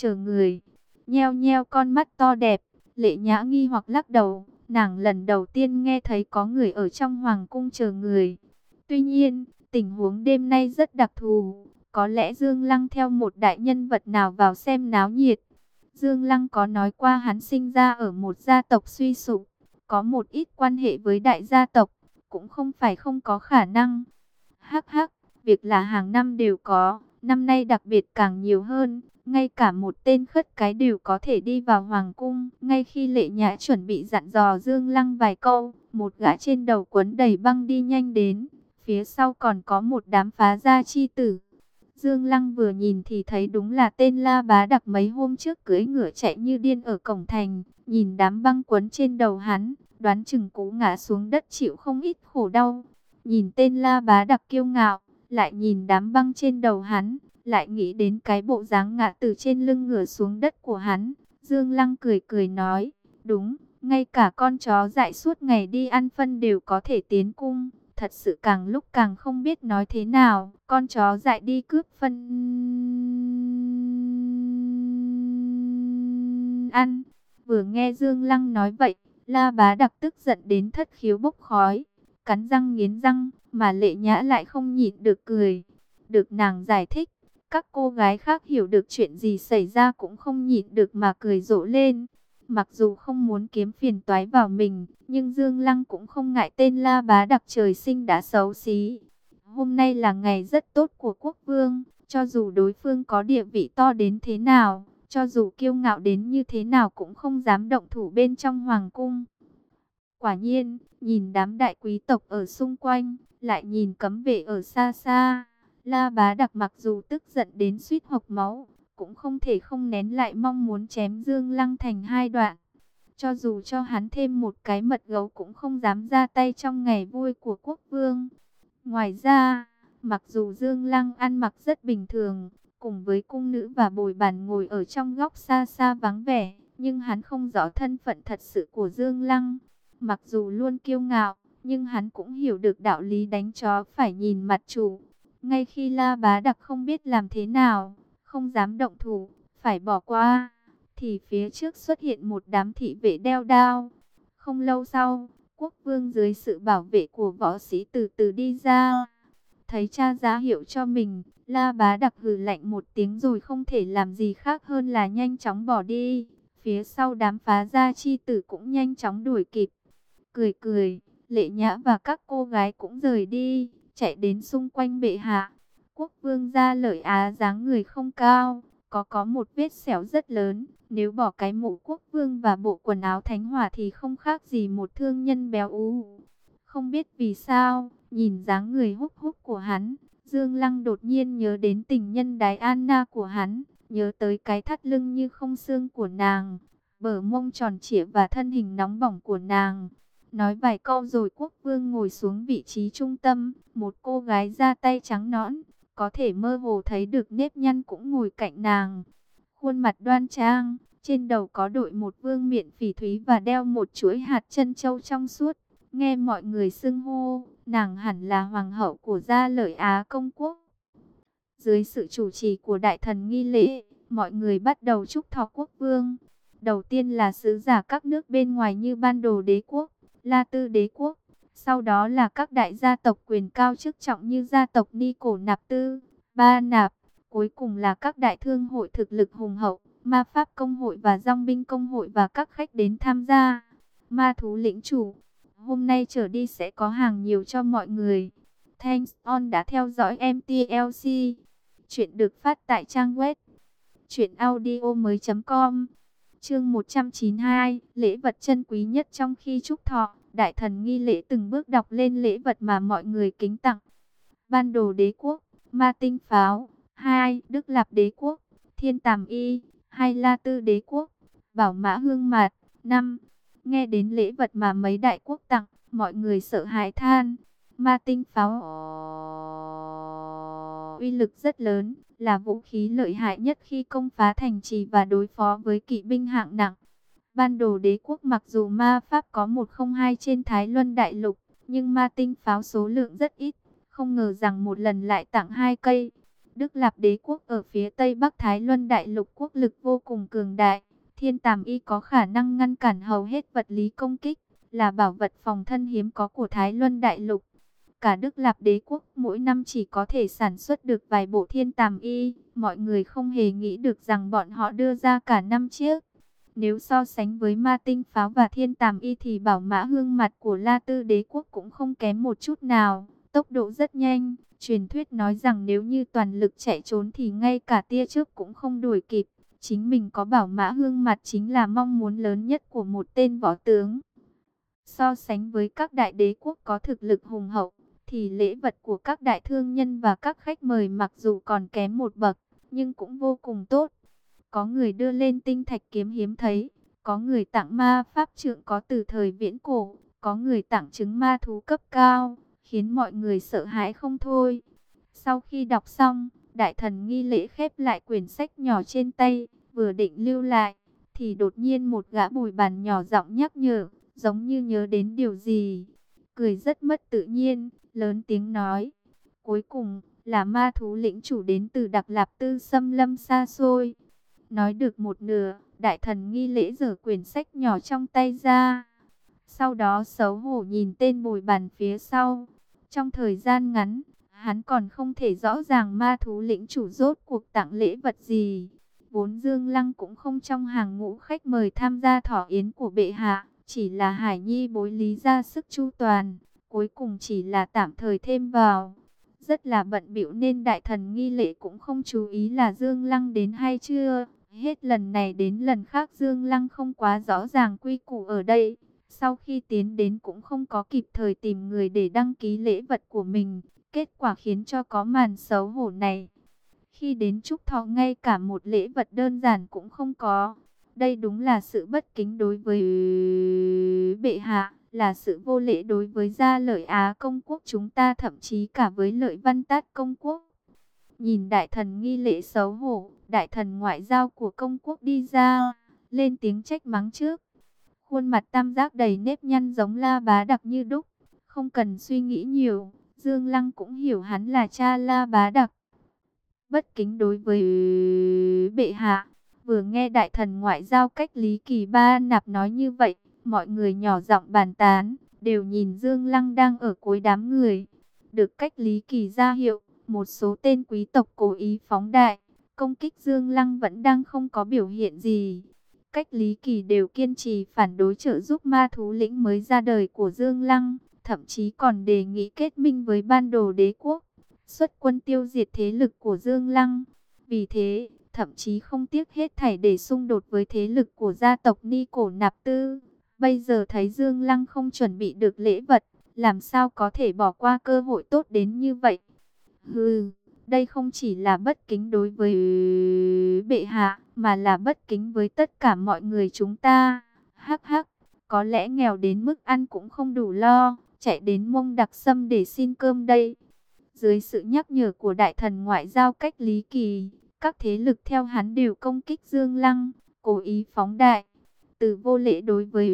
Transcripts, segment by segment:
chờ người. Nheo nheo con mắt to đẹp, lệ nhã nghi hoặc lắc đầu, nàng lần đầu tiên nghe thấy có người ở trong hoàng cung chờ người. Tuy nhiên, tình huống đêm nay rất đặc thù, có lẽ Dương Lăng theo một đại nhân vật nào vào xem náo nhiệt. Dương Lăng có nói qua hắn sinh ra ở một gia tộc suy sụp, có một ít quan hệ với đại gia tộc, cũng không phải không có khả năng. Hắc hắc, việc là hàng năm đều có, năm nay đặc biệt càng nhiều hơn, ngay cả một tên khất cái đều có thể đi vào hoàng cung. Ngay khi lệ nhã chuẩn bị dặn dò Dương Lăng vài câu, một gã trên đầu quấn đầy băng đi nhanh đến, phía sau còn có một đám phá gia chi tử. Dương Lăng vừa nhìn thì thấy đúng là tên La Bá Đặc mấy hôm trước cưỡi ngựa chạy như điên ở cổng thành, nhìn đám băng quấn trên đầu hắn, đoán chừng cú ngã xuống đất chịu không ít khổ đau. Nhìn tên La Bá Đặc kiêu ngạo, lại nhìn đám băng trên đầu hắn, lại nghĩ đến cái bộ dáng ngã từ trên lưng ngửa xuống đất của hắn. Dương Lăng cười cười nói, đúng, ngay cả con chó dại suốt ngày đi ăn phân đều có thể tiến cung thật sự càng lúc càng không biết nói thế nào. Con chó dại đi cướp phân ăn. Vừa nghe Dương Lăng nói vậy, La Bá đặc tức giận đến thất khiếu bốc khói, cắn răng nghiến răng, mà lệ nhã lại không nhịn được cười. Được nàng giải thích, các cô gái khác hiểu được chuyện gì xảy ra cũng không nhịn được mà cười rộ lên. Mặc dù không muốn kiếm phiền toái vào mình, nhưng Dương Lăng cũng không ngại tên La Bá đặc trời sinh đã xấu xí. Hôm nay là ngày rất tốt của quốc vương, cho dù đối phương có địa vị to đến thế nào, cho dù kiêu ngạo đến như thế nào cũng không dám động thủ bên trong hoàng cung. Quả nhiên, nhìn đám đại quý tộc ở xung quanh, lại nhìn cấm vệ ở xa xa. La bá đặc mặc dù tức giận đến suýt hộc máu, cũng không thể không nén lại mong muốn chém Dương Lăng thành hai đoạn. Cho dù cho hắn thêm một cái mật gấu cũng không dám ra tay trong ngày vui của quốc vương. Ngoài ra, mặc dù Dương Lăng ăn mặc rất bình thường, cùng với cung nữ và bồi bàn ngồi ở trong góc xa xa vắng vẻ, nhưng hắn không rõ thân phận thật sự của Dương Lăng. Mặc dù luôn kiêu ngạo, nhưng hắn cũng hiểu được đạo lý đánh chó phải nhìn mặt chủ. Ngay khi La Bá Đặc không biết làm thế nào, không dám động thủ, phải bỏ qua, thì phía trước xuất hiện một đám thị vệ đeo đao. Không lâu sau, quốc vương dưới sự bảo vệ của võ sĩ từ từ đi ra. Thấy cha giá hiệu cho mình, La Bá đặc hừ lạnh một tiếng rồi không thể làm gì khác hơn là nhanh chóng bỏ đi. Phía sau đám phá gia chi tử cũng nhanh chóng đuổi kịp. Cười cười, lệ nhã và các cô gái cũng rời đi, chạy đến xung quanh bệ hạ. Quốc vương ra lợi á dáng người không cao, có có một vết xẻo rất lớn. Nếu bỏ cái mũ quốc vương và bộ quần áo thánh hỏa thì không khác gì một thương nhân béo ú. Không biết vì sao, nhìn dáng người húc húc của hắn, Dương Lăng đột nhiên nhớ đến tình nhân đái Anna của hắn, nhớ tới cái thắt lưng như không xương của nàng, bờ mông tròn trịa và thân hình nóng bỏng của nàng. Nói vài câu rồi quốc vương ngồi xuống vị trí trung tâm, một cô gái da tay trắng nõn, có thể mơ hồ thấy được nếp nhăn cũng ngồi cạnh nàng. Khuôn mặt đoan trang, trên đầu có đội một vương miện phỉ thúy và đeo một chuỗi hạt chân châu trong suốt. Nghe mọi người xưng hô, nàng hẳn là hoàng hậu của gia lợi Á công quốc. Dưới sự chủ trì của đại thần nghi lễ, mọi người bắt đầu chúc thọ quốc vương. Đầu tiên là sứ giả các nước bên ngoài như ban đồ đế quốc, la tư đế quốc. Sau đó là các đại gia tộc quyền cao chức trọng như gia tộc Ni Cổ Nạp Tư, Ba Nạp. Cuối cùng là các đại thương hội thực lực hùng hậu, ma pháp công hội và dòng binh công hội và các khách đến tham gia. Ma thú lĩnh chủ, hôm nay trở đi sẽ có hàng nhiều cho mọi người. Thanks on đã theo dõi MTLC. Chuyện được phát tại trang web truyệnaudiomoi.com. Chương 192, lễ vật chân quý nhất trong khi chúc thọ, đại thần nghi lễ từng bước đọc lên lễ vật mà mọi người kính tặng. Ban đồ đế quốc, ma tinh pháo, hai Đức Lạp đế quốc, thiên tàm y, hai La Tư đế quốc, bảo mã hương mạt, năm Nghe đến lễ vật mà mấy đại quốc tặng, mọi người sợ hãi than. Ma tinh pháo uy lực rất lớn, là vũ khí lợi hại nhất khi công phá thành trì và đối phó với kỵ binh hạng nặng. Ban đồ đế quốc mặc dù ma pháp có 102 trên Thái Luân Đại Lục, nhưng ma tinh pháo số lượng rất ít, không ngờ rằng một lần lại tặng hai cây. Đức Lạp đế quốc ở phía Tây Bắc Thái Luân Đại Lục quốc lực vô cùng cường đại. Thiên tàm y có khả năng ngăn cản hầu hết vật lý công kích, là bảo vật phòng thân hiếm có của Thái Luân Đại Lục. Cả Đức Lạp đế quốc mỗi năm chỉ có thể sản xuất được vài bộ thiên tàm y, mọi người không hề nghĩ được rằng bọn họ đưa ra cả năm chiếc. Nếu so sánh với ma tinh pháo và thiên tàm y thì bảo mã hương mặt của La Tư đế quốc cũng không kém một chút nào, tốc độ rất nhanh. Truyền thuyết nói rằng nếu như toàn lực chạy trốn thì ngay cả tia trước cũng không đuổi kịp. Chính mình có bảo mã hương mặt chính là mong muốn lớn nhất của một tên võ tướng. So sánh với các đại đế quốc có thực lực hùng hậu, thì lễ vật của các đại thương nhân và các khách mời mặc dù còn kém một bậc, nhưng cũng vô cùng tốt. Có người đưa lên tinh thạch kiếm hiếm thấy, có người tặng ma pháp trượng có từ thời viễn cổ, có người tặng trứng ma thú cấp cao, khiến mọi người sợ hãi không thôi. Sau khi đọc xong, đại thần nghi lễ khép lại quyển sách nhỏ trên tay, vừa định lưu lại, thì đột nhiên một gã bùi bàn nhỏ giọng nhắc nhở, giống như nhớ đến điều gì. Cười rất mất tự nhiên, lớn tiếng nói. Cuối cùng, là ma thú lĩnh chủ đến từ Đặc Lạp Tư xâm lâm xa xôi. Nói được một nửa, đại thần nghi lễ giở quyển sách nhỏ trong tay ra. Sau đó xấu hổ nhìn tên bồi bàn phía sau. Trong thời gian ngắn, hắn còn không thể rõ ràng ma thú lĩnh chủ rốt cuộc tặng lễ vật gì. Vốn Dương Lăng cũng không trong hàng ngũ khách mời tham gia thỏ yến của bệ hạ, chỉ là Hải Nhi bối lý ra sức chu toàn, cuối cùng chỉ là tạm thời thêm vào. Rất là bận bịu nên đại thần nghi lễ cũng không chú ý là Dương Lăng đến hay chưa. Hết lần này đến lần khác Dương Lăng không quá rõ ràng quy củ ở đây. Sau khi tiến đến cũng không có kịp thời tìm người để đăng ký lễ vật của mình. Kết quả khiến cho có màn xấu hổ này. Khi đến chúc thọ ngay cả một lễ vật đơn giản cũng không có. Đây đúng là sự bất kính đối với bệ hạ, là sự vô lễ đối với gia lợi Á công quốc chúng ta thậm chí cả với lợi văn tát công quốc. Nhìn đại thần nghi lễ xấu hổ, đại thần ngoại giao của công quốc đi ra, lên tiếng trách mắng trước. Khuôn mặt tam giác đầy nếp nhăn giống la bá đặc như đúc, không cần suy nghĩ nhiều, Dương Lăng cũng hiểu hắn là cha la bá đặc. Bất kính đối với bệ hạ, vừa nghe đại thần ngoại giao cách Lý Kỳ Ba nạp nói như vậy, mọi người nhỏ giọng bàn tán, đều nhìn Dương Lăng đang ở cuối đám người. Được cách Lý Kỳ ra hiệu, một số tên quý tộc cố ý phóng đại, công kích Dương Lăng vẫn đang không có biểu hiện gì. Cách Lý Kỳ đều kiên trì phản đối trợ giúp ma thú lĩnh mới ra đời của Dương Lăng, thậm chí còn đề nghị kết minh với ban đồ đế quốc, xuất quân tiêu diệt thế lực của Dương Lăng. Vì thế, thậm chí không tiếc hết thảy để xung đột với thế lực của gia tộc Ni Cổ Nạp Tư. Bây giờ thấy Dương Lăng không chuẩn bị được lễ vật, làm sao có thể bỏ qua cơ hội tốt đến như vậy? Hừ, đây không chỉ là bất kính đối với bệ hạ, mà là bất kính với tất cả mọi người chúng ta. Hắc hắc, có lẽ nghèo đến mức ăn cũng không đủ lo, chạy đến mông đặc sâm để xin cơm đây. Dưới sự nhắc nhở của đại thần ngoại giao cách lý kỳ, các thế lực theo hắn đều công kích Dương Lăng, cố ý phóng đại. Từ vô lễ đối với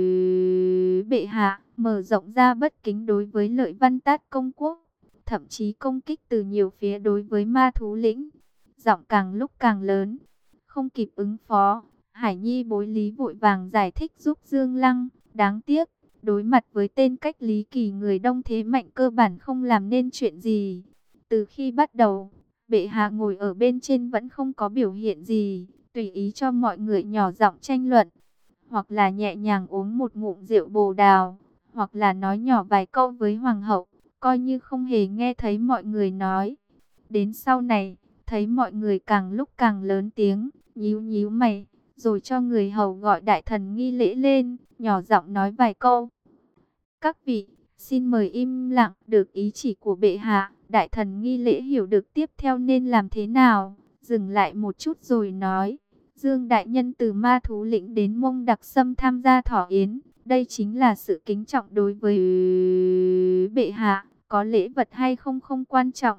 bệ hạ, mở rộng ra bất kính đối với lợi văn tát công quốc thậm chí công kích từ nhiều phía đối với ma thú lĩnh. Giọng càng lúc càng lớn, không kịp ứng phó, Hải Nhi bối lý vội vàng giải thích giúp Dương Lăng, đáng tiếc, đối mặt với tên cách lý kỳ người đông thế mạnh cơ bản không làm nên chuyện gì. Từ khi bắt đầu, bệ hạ ngồi ở bên trên vẫn không có biểu hiện gì, tùy ý cho mọi người nhỏ giọng tranh luận, hoặc là nhẹ nhàng uống một ngụm rượu bồ đào, hoặc là nói nhỏ vài câu với hoàng hậu coi như không hề nghe thấy mọi người nói. Đến sau này, thấy mọi người càng lúc càng lớn tiếng, nhíu nhíu mày, rồi cho người hầu gọi đại thần nghi lễ lên, nhỏ giọng nói vài câu. Các vị, xin mời im lặng, được ý chỉ của bệ hạ, đại thần nghi lễ hiểu được tiếp theo nên làm thế nào, dừng lại một chút rồi nói. Dương Đại Nhân từ ma thú lĩnh đến mông đặc sâm tham gia thỏ yến, đây chính là sự kính trọng đối với bệ hạ, có lễ vật hay không không quan trọng.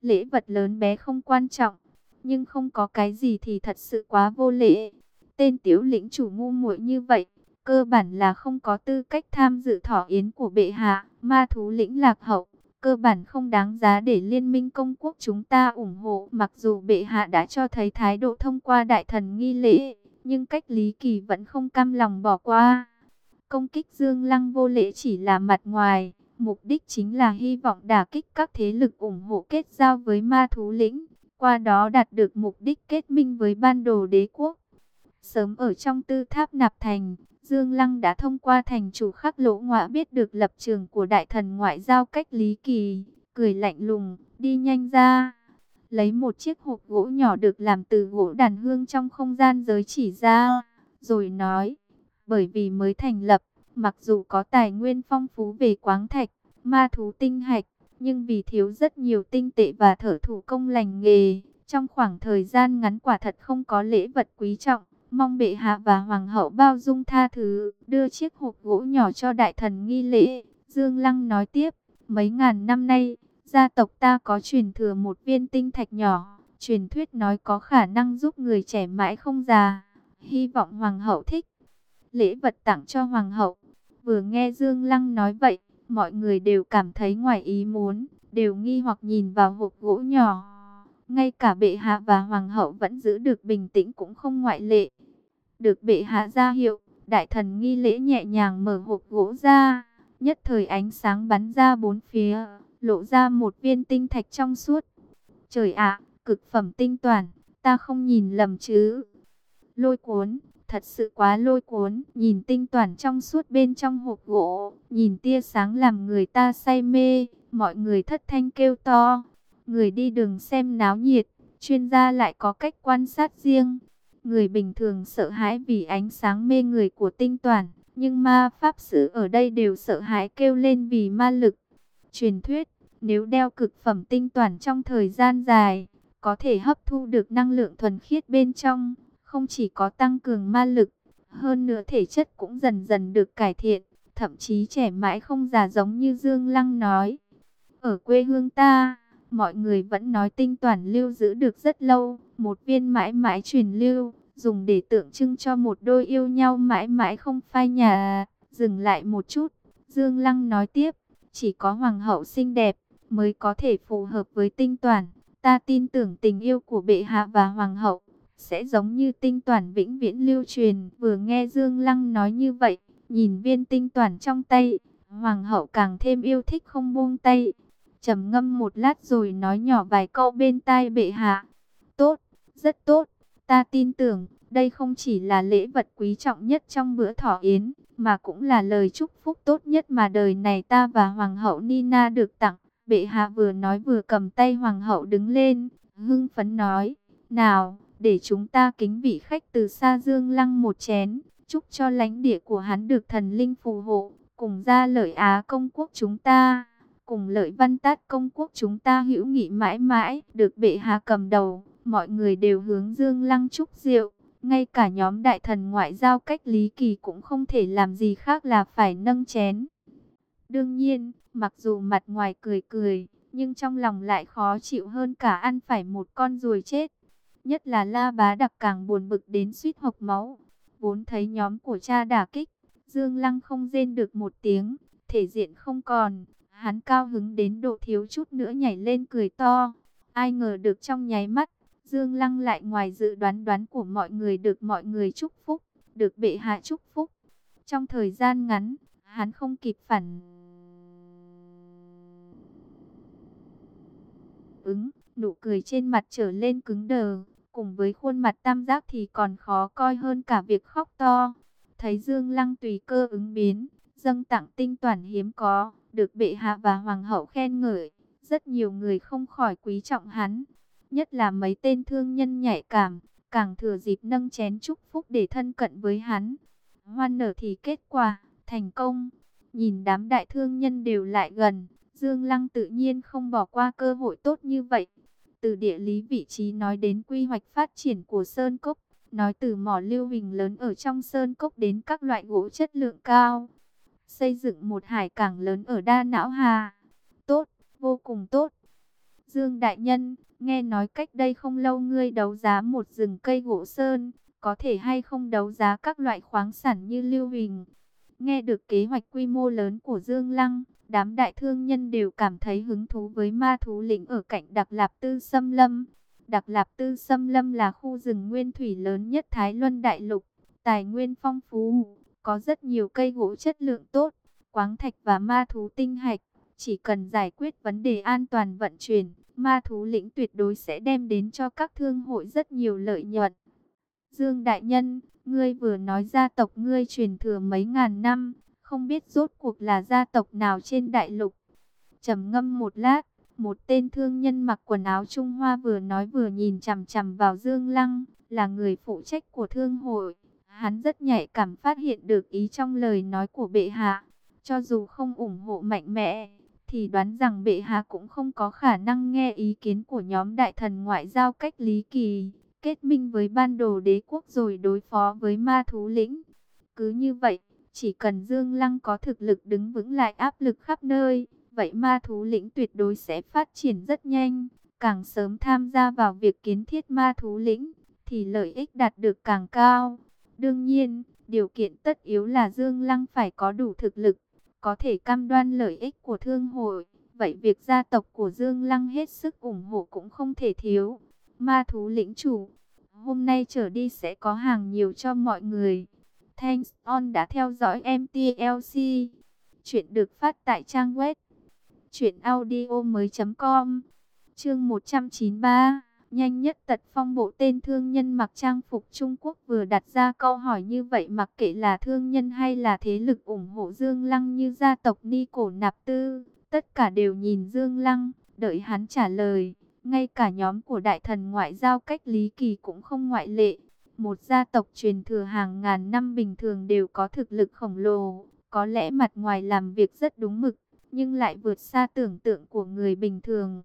Lễ vật lớn bé không quan trọng, nhưng không có cái gì thì thật sự quá vô lễ. Tên tiểu lĩnh chủ ngu muội như vậy, cơ bản là không có tư cách tham dự thọ yến của bệ hạ, ma thú lĩnh lạc hậu cơ bản không đáng giá để liên minh công quốc chúng ta ủng hộ. Mặc dù bệ hạ đã cho thấy thái độ thông qua đại thần nghi lễ, nhưng cách Lý Kỳ vẫn không cam lòng bỏ qua. Công kích Dương Lăng vô lễ chỉ là mặt ngoài, mục đích chính là hy vọng đả kích các thế lực ủng hộ kết giao với ma thú lĩnh, qua đó đạt được mục đích kết minh với ban đồ đế quốc. Sớm ở trong tư tháp nạp thành, Dương Lăng đã thông qua thành chủ khắc lỗ ngọa biết được lập trường của đại thần ngoại giao cách Lý Kỳ, cười lạnh lùng, đi nhanh ra. Lấy một chiếc hộp gỗ nhỏ được làm từ gỗ đàn hương trong không gian giới chỉ ra, rồi nói, bởi vì mới thành lập, mặc dù có tài nguyên phong phú về quáng thạch, ma thú tinh hạch, nhưng vì thiếu rất nhiều tinh tệ và thở thủ công lành nghề, trong khoảng thời gian ngắn quả thật không có lễ vật quý trọng. Mong bệ hạ và hoàng hậu bao dung tha thứ, đưa chiếc hộp gỗ nhỏ cho đại thần nghi lễ. Dương Lăng nói tiếp, mấy ngàn năm nay, gia tộc ta có truyền thừa một viên tinh thạch nhỏ. Truyền thuyết nói có khả năng giúp người trẻ mãi không già. Hy vọng hoàng hậu thích. Lễ vật tặng cho hoàng hậu. Vừa nghe Dương Lăng nói vậy, mọi người đều cảm thấy ngoài ý muốn, đều nghi hoặc nhìn vào hộp gỗ nhỏ. Ngay cả bệ hạ và hoàng hậu vẫn giữ được bình tĩnh cũng không ngoại lệ. Được bệ hạ ra hiệu, đại thần nghi lễ nhẹ nhàng mở hộp gỗ ra. Nhất thời ánh sáng bắn ra bốn phía, lộ ra một viên tinh thạch trong suốt. Trời ạ, cực phẩm tinh toàn, ta không nhìn lầm chứ. Lôi cuốn, thật sự quá lôi cuốn. Nhìn tinh toàn trong suốt bên trong hộp gỗ, nhìn tia sáng làm người ta say mê. Mọi người thất thanh kêu to. Người đi đường xem náo nhiệt, chuyên gia lại có cách quan sát riêng. Người bình thường sợ hãi vì ánh sáng mê người của tinh toàn, nhưng ma pháp sư ở đây đều sợ hãi kêu lên vì ma lực. Truyền thuyết, nếu đeo cực phẩm tinh toàn trong thời gian dài, có thể hấp thu được năng lượng thuần khiết bên trong, không chỉ có tăng cường ma lực, hơn nữa thể chất cũng dần dần được cải thiện, thậm chí trẻ mãi không già giống như Dương Lăng nói. Ở quê hương ta, mọi người vẫn nói tinh toàn lưu giữ được rất lâu, một viên mãi mãi truyền lưu, dùng để tượng trưng cho một đôi yêu nhau mãi mãi không phai nhà. Dừng lại một chút, Dương Lăng nói tiếp, chỉ có hoàng hậu xinh đẹp mới có thể phù hợp với tinh toàn. Ta tin tưởng tình yêu của bệ hạ và hoàng hậu sẽ giống như tinh toàn vĩnh viễn lưu truyền. Vừa nghe Dương Lăng nói như vậy, nhìn viên tinh toàn trong tay, hoàng hậu càng thêm yêu thích không buông tay trầm ngâm một lát rồi nói nhỏ vài câu bên tai bệ hạ. Tốt, rất tốt, ta tin tưởng, đây không chỉ là lễ vật quý trọng nhất trong bữa thọ yến, mà cũng là lời chúc phúc tốt nhất mà đời này ta và Hoàng hậu Nina được tặng. Bệ hạ vừa nói vừa cầm tay Hoàng hậu đứng lên, hưng phấn nói, nào, để chúng ta kính vị khách từ xa dương lăng một chén, chúc cho lãnh địa của hắn được thần linh phù hộ, cùng ra lợi Á công quốc chúng ta cùng lợi văn tát công quốc chúng ta hữu nghị mãi mãi, được bệ hạ cầm đầu, mọi người đều hướng Dương Lăng chúc rượu, ngay cả nhóm đại thần ngoại giao cách Lý Kỳ cũng không thể làm gì khác là phải nâng chén. Đương nhiên, mặc dù mặt ngoài cười cười, nhưng trong lòng lại khó chịu hơn cả ăn phải một con ruồi chết. Nhất là La Bá Đặc càng buồn bực đến suýt hộc máu. Vốn thấy nhóm của cha đả kích, Dương Lăng không rên được một tiếng, thể diện không còn, Hắn cao hứng đến độ thiếu chút nữa nhảy lên cười to. Ai ngờ được trong nháy mắt, Dương Lăng lại ngoài dự đoán đoán của mọi người được mọi người chúc phúc, được bệ hạ chúc phúc. Trong thời gian ngắn, hắn không kịp phản ứng, nụ cười trên mặt trở lên cứng đờ, cùng với khuôn mặt tam giác thì còn khó coi hơn cả việc khóc to. Thấy Dương Lăng tùy cơ ứng biến, dâng tặng tinh toàn hiếm có, được bệ hạ và hoàng hậu khen ngợi, rất nhiều người không khỏi quý trọng hắn, nhất là mấy tên thương nhân nhạy cảm, càng thừa dịp nâng chén chúc phúc để thân cận với hắn. Hoan nở thì kết quả, thành công, nhìn đám đại thương nhân đều lại gần, Dương Lăng tự nhiên không bỏ qua cơ hội tốt như vậy. Từ địa lý vị trí nói đến quy hoạch phát triển của Sơn Cốc, nói từ mỏ lưu hình lớn ở trong Sơn Cốc đến các loại gỗ chất lượng cao xây dựng một hải cảng lớn ở Đa Não Hà. Tốt, vô cùng tốt. Dương Đại Nhân, nghe nói cách đây không lâu ngươi đấu giá một rừng cây gỗ sơn, có thể hay không đấu giá các loại khoáng sản như lưu huỳnh. Nghe được kế hoạch quy mô lớn của Dương Lăng, Đám đại thương nhân đều cảm thấy hứng thú với ma thú lĩnh ở cạnh Đặc Lạp Tư Sâm Lâm. Đặc Lạp Tư Sâm Lâm là khu rừng nguyên thủy lớn nhất Thái Luân Đại Lục, tài nguyên phong phú, có rất nhiều cây gỗ chất lượng tốt, quáng thạch và ma thú tinh hạch. Chỉ cần giải quyết vấn đề an toàn vận chuyển, ma thú lĩnh tuyệt đối sẽ đem đến cho các thương hội rất nhiều lợi nhuận. Dương Đại Nhân, ngươi vừa nói gia tộc ngươi truyền thừa mấy ngàn năm, không biết rốt cuộc là gia tộc nào trên đại lục. trầm ngâm một lát, một tên thương nhân mặc quần áo Trung Hoa vừa nói vừa nhìn chằm chằm vào Dương Lăng, là người phụ trách của thương hội. Hắn rất nhạy cảm phát hiện được ý trong lời nói của bệ hạ. Cho dù không ủng hộ mạnh mẽ, thì đoán rằng bệ hạ cũng không có khả năng nghe ý kiến của nhóm đại thần ngoại giao cách lý kỳ, kết minh với ban đồ đế quốc rồi đối phó với ma thú lĩnh. Cứ như vậy, chỉ cần Dương Lăng có thực lực đứng vững lại áp lực khắp nơi, vậy ma thú lĩnh tuyệt đối sẽ phát triển rất nhanh. Càng sớm tham gia vào việc kiến thiết ma thú lĩnh, thì lợi ích đạt được càng cao. Đương nhiên, điều kiện tất yếu là Dương Lăng phải có đủ thực lực, có thể cam đoan lợi ích của thương hội. Vậy việc gia tộc của Dương Lăng hết sức ủng hộ cũng không thể thiếu. Ma thú lĩnh chủ, hôm nay trở đi sẽ có hàng nhiều cho mọi người. Thanks on đã theo dõi MTLC. Chuyện được phát tại trang web truyệnaudiomoi.com. Chương 193, nhanh nhất tật phong bộ tên thương nhân mặc trang phục Trung Quốc vừa đặt ra câu hỏi như vậy mặc kệ là thương nhân hay là thế lực ủng hộ Dương Lăng như gia tộc Ni Cổ Nạp Tư, tất cả đều nhìn Dương Lăng, đợi hắn trả lời. Ngay cả nhóm của đại thần ngoại giao cách Lý Kỳ cũng không ngoại lệ. Một gia tộc truyền thừa hàng ngàn năm bình thường đều có thực lực khổng lồ, có lẽ mặt ngoài làm việc rất đúng mực, nhưng lại vượt xa tưởng tượng của người bình thường.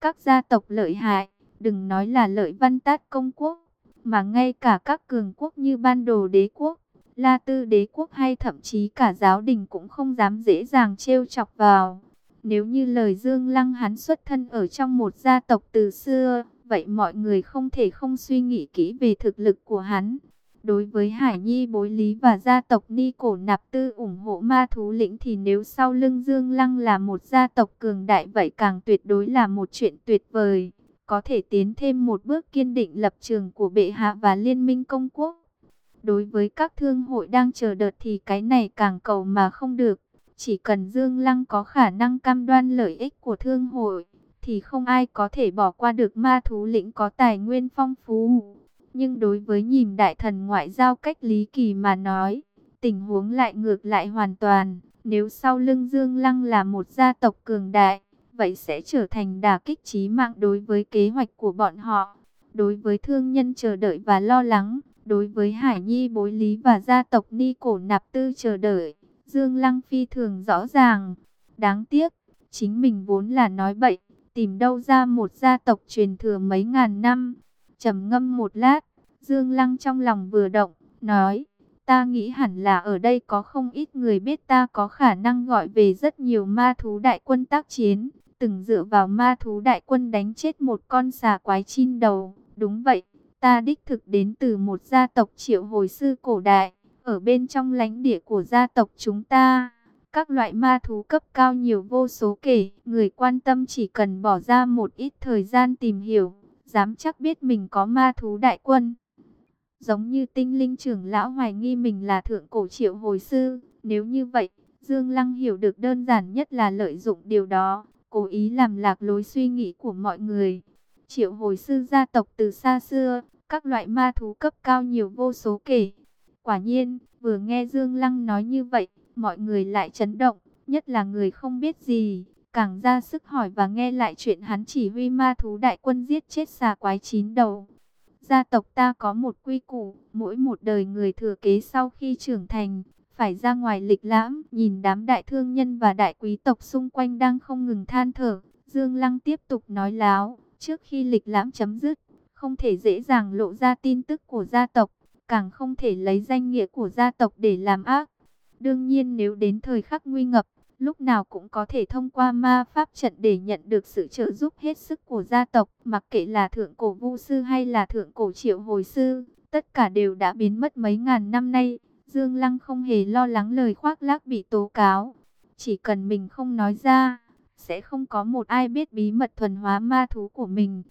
Các gia tộc lợi hại, đừng nói là lợi văn tát công quốc, mà ngay cả các cường quốc như ban đồ đế quốc, la tư đế quốc hay thậm chí cả giáo đình cũng không dám dễ dàng trêu chọc vào. Nếu như lời Dương Lăng hắn xuất thân ở trong một gia tộc từ xưa, vậy mọi người không thể không suy nghĩ kỹ về thực lực của hắn. Đối với Hải Nhi bối lý và gia tộc Ni Cổ Nạp Tư ủng hộ ma thú lĩnh thì nếu sau lưng Dương Lăng là một gia tộc cường đại vậy càng tuyệt đối là một chuyện tuyệt vời. Có thể tiến thêm một bước kiên định lập trường của bệ hạ và liên minh công quốc. Đối với các thương hội đang chờ đợt thì cái này càng cầu mà không được. Chỉ cần Dương Lăng có khả năng cam đoan lợi ích của thương hội, thì không ai có thể bỏ qua được ma thú lĩnh có tài nguyên phong phú. Nhưng đối với nhìn đại thần ngoại giao cách lý kỳ mà nói, tình huống lại ngược lại hoàn toàn. Nếu sau lưng Dương Lăng là một gia tộc cường đại, vậy sẽ trở thành đả kích chí mạng đối với kế hoạch của bọn họ. Đối với thương nhân chờ đợi và lo lắng, đối với Hải Nhi bối lý và gia tộc Ni Cổ Nạp Tư chờ đợi, Dương Lăng phi thường rõ ràng. Đáng tiếc, chính mình vốn là nói bậy, tìm đâu ra một gia tộc truyền thừa mấy ngàn năm. trầm ngâm một lát, Dương Lăng trong lòng vừa động, nói, ta nghĩ hẳn là ở đây có không ít người biết ta có khả năng gọi về rất nhiều ma thú đại quân tác chiến, từng dựa vào ma thú đại quân đánh chết một con xà quái chin đầu. Đúng vậy, ta đích thực đến từ một gia tộc triệu hồi sư cổ đại, ở bên trong lãnh địa của gia tộc chúng ta. Các loại ma thú cấp cao nhiều vô số kể, người quan tâm chỉ cần bỏ ra một ít thời gian tìm hiểu, dám chắc biết mình có ma thú đại quân. Giống như tinh linh trưởng lão hoài nghi mình là thượng cổ triệu hồi sư, nếu như vậy, Dương Lăng hiểu được đơn giản nhất là lợi dụng điều đó, cố ý làm lạc lối suy nghĩ của mọi người. Triệu hồi sư gia tộc từ xa xưa, các loại ma thú cấp cao nhiều vô số kể. Quả nhiên, vừa nghe Dương Lăng nói như vậy, mọi người lại chấn động, nhất là người không biết gì, càng ra sức hỏi và nghe lại chuyện hắn chỉ huy ma thú đại quân giết chết xà quái chín đầu. Gia tộc ta có một quy củ, mỗi một đời người thừa kế sau khi trưởng thành, phải ra ngoài lịch lãm, nhìn đám đại thương nhân và đại quý tộc xung quanh đang không ngừng than thở. Dương Lăng tiếp tục nói láo, trước khi lịch lãm chấm dứt, không thể dễ dàng lộ ra tin tức của gia tộc, càng không thể lấy danh nghĩa của gia tộc để làm ác. Đương nhiên nếu đến thời khắc nguy ngập, lúc nào cũng có thể thông qua ma pháp trận để nhận được sự trợ giúp hết sức của gia tộc, mặc kệ là thượng cổ vu sư hay là thượng cổ triệu hồi sư, tất cả đều đã biến mất mấy ngàn năm nay. Dương Lăng không hề lo lắng lời khoác lác bị tố cáo, chỉ cần mình không nói ra, sẽ không có một ai biết bí mật thuần hóa ma thú của mình.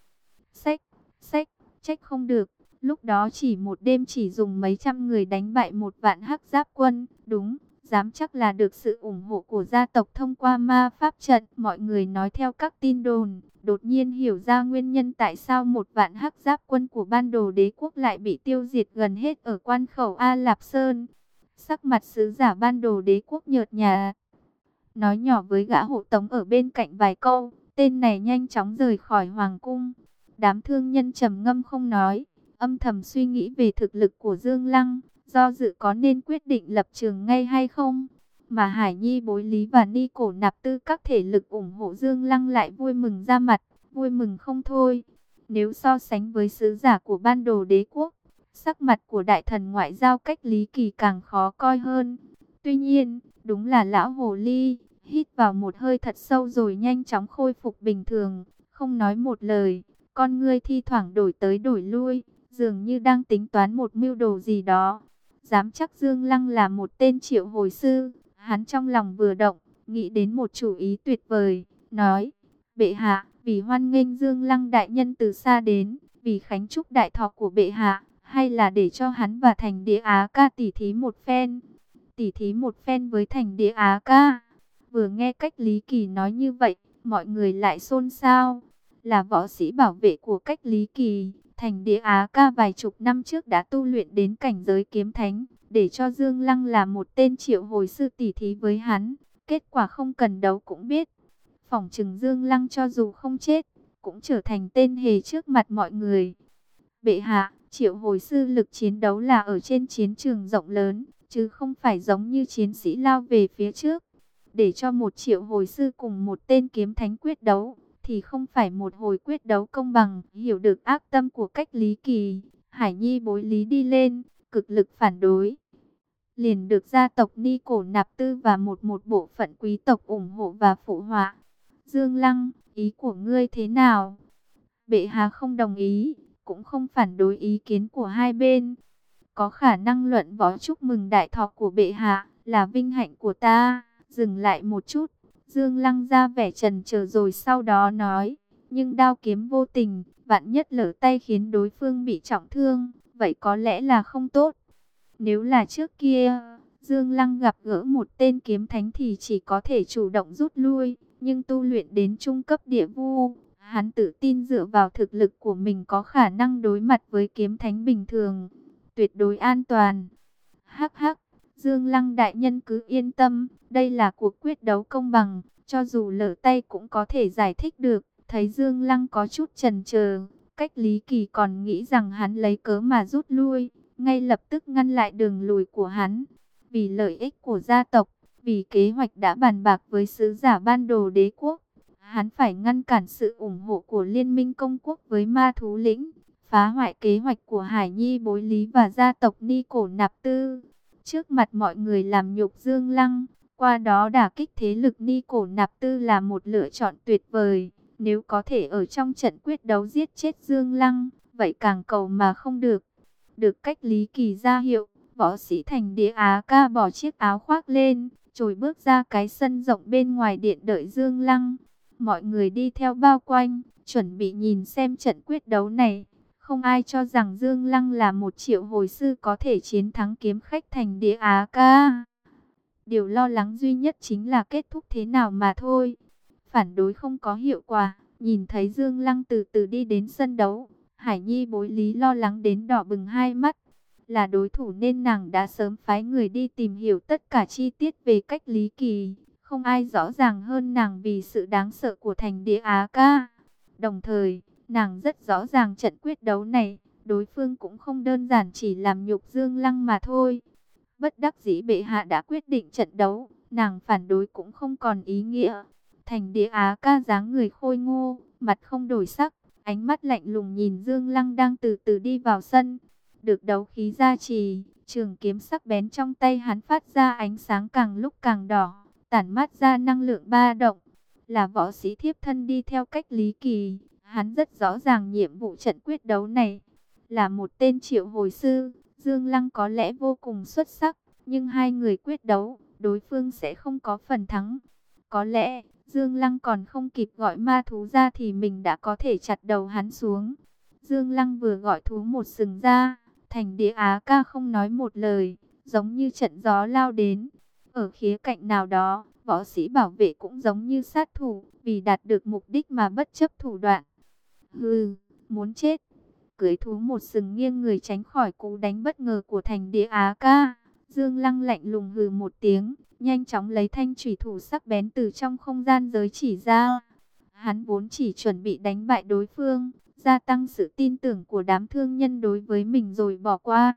Sách, sách, trách không được, lúc đó chỉ một đêm chỉ dùng mấy trăm người đánh bại một vạn hắc giáp quân, đúng, dám chắc là được sự ủng hộ của gia tộc thông qua ma pháp trận. Mọi người nói theo các tin đồn, đột nhiên hiểu ra nguyên nhân tại sao một vạn hắc giáp quân của ban đồ đế quốc lại bị tiêu diệt gần hết ở quan khẩu A Lạp Sơn. Sắc mặt sứ giả ban đồ đế quốc nhợt nhạt, nói nhỏ với gã hộ tống ở bên cạnh vài câu, tên này nhanh chóng rời khỏi hoàng cung. Đám thương nhân trầm ngâm không nói, âm thầm suy nghĩ về thực lực của Dương Lăng, do dự có nên quyết định lập trường ngay hay không. Mà Hải Nhi bối lý và Ni cổ nạp tư các thể lực ủng hộ Dương Lăng lại vui mừng ra mặt, vui mừng không thôi. Nếu so sánh với sứ giả của ban đồ đế quốc, sắc mặt của đại thần ngoại giao cách lý kỳ càng khó coi hơn. Tuy nhiên, đúng là lão hồ ly, hít vào một hơi thật sâu rồi nhanh chóng khôi phục bình thường, không nói một lời, con ngươi thi thoảng đổi tới đổi lui, dường như đang tính toán một mưu đồ gì đó. Dám chắc Dương Lăng là một tên triệu hồi sư, hắn trong lòng vừa động, nghĩ đến một chủ ý tuyệt vời, nói, bệ hạ, vì hoan nghênh Dương Lăng đại nhân từ xa đến, vì khánh trúc đại thọ của bệ hạ, hay là để cho hắn và thành địa Á ca tỉ thí một phen, tỉ thí một phen với thành địa Á ca. Vừa nghe cách Lý Kỳ nói như vậy, mọi người lại xôn xao. Là võ sĩ bảo vệ của cách Lý Kỳ, thành địa Á ca vài chục năm trước đã tu luyện đến cảnh giới kiếm thánh, để cho Dương Lăng là một tên triệu hồi sư tỷ thí với hắn. Kết quả không cần đấu cũng biết. Phỏng trừng Dương Lăng cho dù không chết, cũng trở thành tên hề trước mặt mọi người. Bệ hạ, triệu hồi sư lực chiến đấu là ở trên chiến trường rộng lớn, chứ không phải giống như chiến sĩ lao về phía trước để cho một triệu hồi sư cùng một tên kiếm thánh quyết đấu, thì không phải một hồi quyết đấu công bằng, hiểu được ác tâm của cách lý kỳ. Hải Nhi bối lý đi lên, cực lực phản đối. Liền được gia tộc Ni Cổ Nạp Tư và một một bộ phận quý tộc ủng hộ và phụ họa. Dương Lăng, ý của ngươi thế nào? Bệ hạ không đồng ý, cũng không phản đối ý kiến của hai bên. Có khả năng luận võ chúc mừng đại thọ của bệ hạ, là vinh hạnh của ta. Dừng lại một chút, Dương Lăng ra vẻ trần chờ rồi sau đó nói, nhưng đao kiếm vô tình, vạn nhất lỡ tay khiến đối phương bị trọng thương, vậy có lẽ là không tốt. Nếu là trước kia, Dương Lăng gặp gỡ một tên kiếm thánh thì chỉ có thể chủ động rút lui, nhưng tu luyện đến trung cấp địa vu, hắn tự tin dựa vào thực lực của mình có khả năng đối mặt với kiếm thánh bình thường, tuyệt đối an toàn. Hắc hắc, Dương Lăng đại nhân cứ yên tâm, đây là cuộc quyết đấu công bằng, cho dù lỡ tay cũng có thể giải thích được. Thấy Dương Lăng có chút chần chờ, cách Lý Kỳ còn nghĩ rằng hắn lấy cớ mà rút lui, ngay lập tức ngăn lại đường lùi của hắn. Vì lợi ích của gia tộc, vì kế hoạch đã bàn bạc với sứ giả ban đồ đế quốc, hắn phải ngăn cản sự ủng hộ của liên minh công quốc với ma thú lĩnh, phá hoại kế hoạch của Hải Nhi bối lý và gia tộc Ni Cổ Nạp Tư trước mặt mọi người làm nhục Dương Lăng, qua đó đả kích thế lực Ni Cổ Nạp Tư là một lựa chọn tuyệt vời. Nếu có thể ở trong trận quyết đấu giết chết Dương Lăng, vậy càng cầu mà không được. Được cách Lý Kỳ ra hiệu, võ sĩ thành địa Á ca bỏ chiếc áo khoác lên, rồi bước ra cái sân rộng bên ngoài điện đợi Dương Lăng. Mọi người đi theo bao quanh, chuẩn bị nhìn xem trận quyết đấu này. Không ai cho rằng Dương Lăng là một triệu hồi sư có thể chiến thắng kiếm khách thành địa Á ca. Điều lo lắng duy nhất chính là kết thúc thế nào mà thôi. Phản đối không có hiệu quả. Nhìn thấy Dương Lăng từ từ đi đến sân đấu. Hải Nhi bối lý lo lắng đến đỏ bừng hai mắt. Là đối thủ nên nàng đã sớm phái người đi tìm hiểu tất cả chi tiết về cách lý kỳ. Không ai rõ ràng hơn nàng vì sự đáng sợ của thành địa Á ca. Đồng thời, Nàng rất rõ ràng trận quyết đấu này, đối phương cũng không đơn giản chỉ làm nhục Dương Lăng mà thôi. Bất đắc dĩ bệ hạ đã quyết định trận đấu, nàng phản đối cũng không còn ý nghĩa. Thành đĩa Á ca dáng người khôi ngô, mặt không đổi sắc, ánh mắt lạnh lùng nhìn Dương Lăng đang từ từ đi vào sân. Được đấu khí gia trì, trường kiếm sắc bén trong tay hắn phát ra ánh sáng càng lúc càng đỏ, tản mát ra năng lượng ba động. Là võ sĩ thiếp thân đi theo cách lý kỳ, Hắn rất rõ ràng nhiệm vụ trận quyết đấu này là một tên triệu hồi sư. Dương Lăng có lẽ vô cùng xuất sắc, nhưng hai người quyết đấu, đối phương sẽ không có phần thắng. Có lẽ, Dương Lăng còn không kịp gọi ma thú ra thì mình đã có thể chặt đầu hắn xuống. Dương Lăng vừa gọi thú một sừng ra, thành địa Á ca không nói một lời, giống như trận gió lao đến. Ở khía cạnh nào đó, võ sĩ bảo vệ cũng giống như sát thủ, vì đạt được mục đích mà bất chấp thủ đoạn. Hừ, muốn chết. Cưới thú một sừng nghiêng người tránh khỏi cú đánh bất ngờ của thành địa Á ca. Dương Lăng lạnh lùng hừ một tiếng, nhanh chóng lấy thanh thủy thủ sắc bén từ trong không gian giới chỉ ra. Hắn vốn chỉ chuẩn bị đánh bại đối phương, gia tăng sự tin tưởng của đám thương nhân đối với mình rồi bỏ qua.